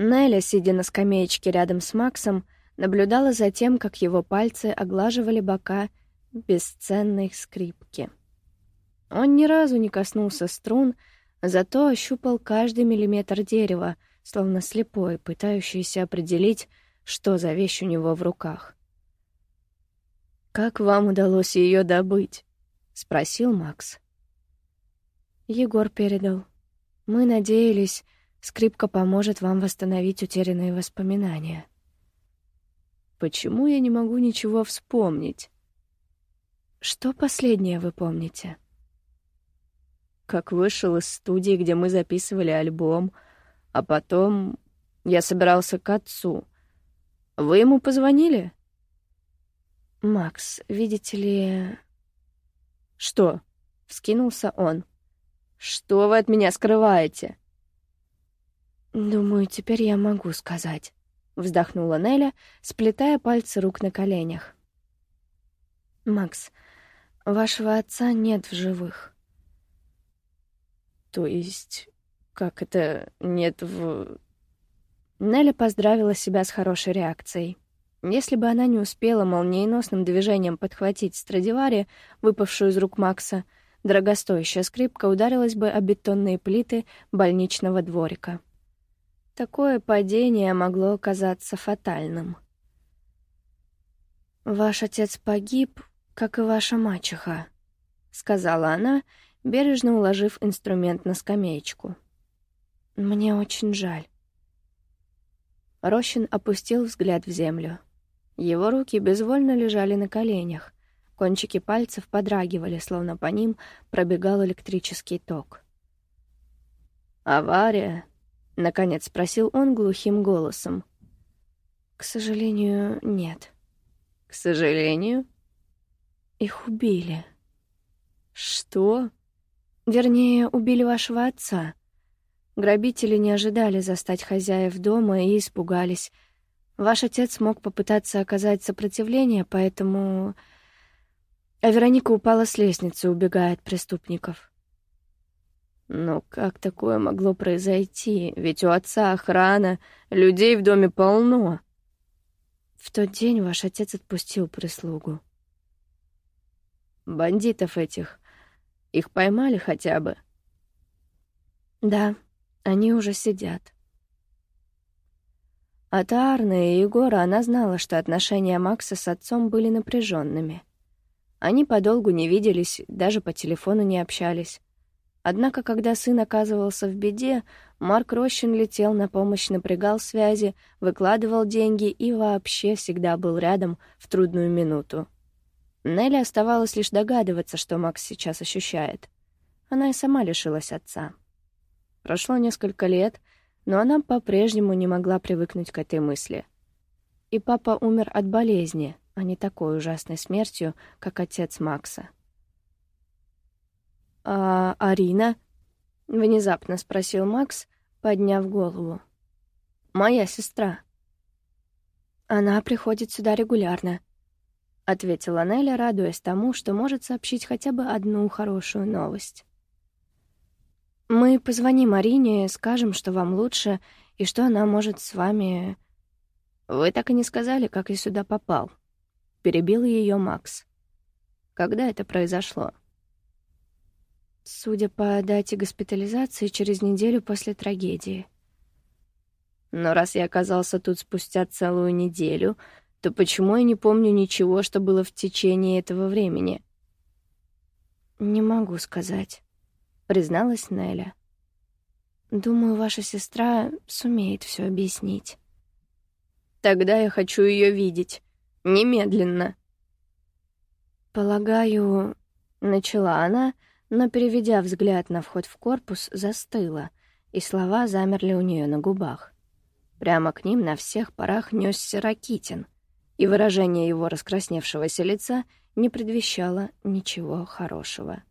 Неля, сидя на скамеечке рядом с Максом, наблюдала за тем, как его пальцы оглаживали бока бесценной скрипки. Он ни разу не коснулся струн, зато ощупал каждый миллиметр дерева, словно слепой, пытающийся определить, что за вещь у него в руках. «Как вам удалось ее добыть?» — спросил Макс. Егор передал. Мы надеялись, скрипка поможет вам восстановить утерянные воспоминания. Почему я не могу ничего вспомнить? Что последнее вы помните? Как вышел из студии, где мы записывали альбом, а потом я собирался к отцу. Вы ему позвонили? Макс, видите ли... Что? Вскинулся он. Что вы от меня скрываете? Думаю, теперь я могу сказать, вздохнула Неля, сплетая пальцы рук на коленях. Макс, вашего отца нет в живых. То есть, как это нет в... Неля поздравила себя с хорошей реакцией. Если бы она не успела молниеносным движением подхватить Страдивари, выпавшую из рук Макса, — дорогостоящая скрипка ударилась бы о бетонные плиты больничного дворика. Такое падение могло оказаться фатальным. «Ваш отец погиб, как и ваша мачеха», — сказала она, бережно уложив инструмент на скамеечку. «Мне очень жаль». Рощин опустил взгляд в землю. Его руки безвольно лежали на коленях, Кончики пальцев подрагивали, словно по ним пробегал электрический ток. «Авария?» — наконец спросил он глухим голосом. «К сожалению, нет». «К сожалению?» «Их убили». «Что?» «Вернее, убили вашего отца. Грабители не ожидали застать хозяев дома и испугались. Ваш отец мог попытаться оказать сопротивление, поэтому а Вероника упала с лестницы, убегая от преступников. Но как такое могло произойти? Ведь у отца охрана, людей в доме полно. В тот день ваш отец отпустил прислугу. Бандитов этих, их поймали хотя бы? Да, они уже сидят. От Арны и Егора она знала, что отношения Макса с отцом были напряженными. Они подолгу не виделись, даже по телефону не общались. Однако, когда сын оказывался в беде, Марк Рощин летел на помощь, напрягал связи, выкладывал деньги и вообще всегда был рядом в трудную минуту. Нелли оставалось лишь догадываться, что Макс сейчас ощущает. Она и сама лишилась отца. Прошло несколько лет, но она по-прежнему не могла привыкнуть к этой мысли. И папа умер от болезни, а не такой ужасной смертью, как отец Макса. «А Арина?» — внезапно спросил Макс, подняв голову. «Моя сестра». «Она приходит сюда регулярно», — ответила Неля, радуясь тому, что может сообщить хотя бы одну хорошую новость. «Мы позвоним Арине, скажем, что вам лучше, и что она может с вами...» «Вы так и не сказали, как я сюда попал», Перебил ее Макс. Когда это произошло? Судя по дате госпитализации, через неделю после трагедии. Но раз я оказался тут спустя целую неделю, то почему я не помню ничего, что было в течение этого времени? Не могу сказать, призналась Неля. Думаю, ваша сестра сумеет все объяснить. Тогда я хочу ее видеть. Немедленно. Полагаю, начала она, но переведя взгляд на вход в корпус, застыла, и слова замерли у нее на губах. Прямо к ним на всех парах несся Ракитин, и выражение его раскрасневшегося лица не предвещало ничего хорошего.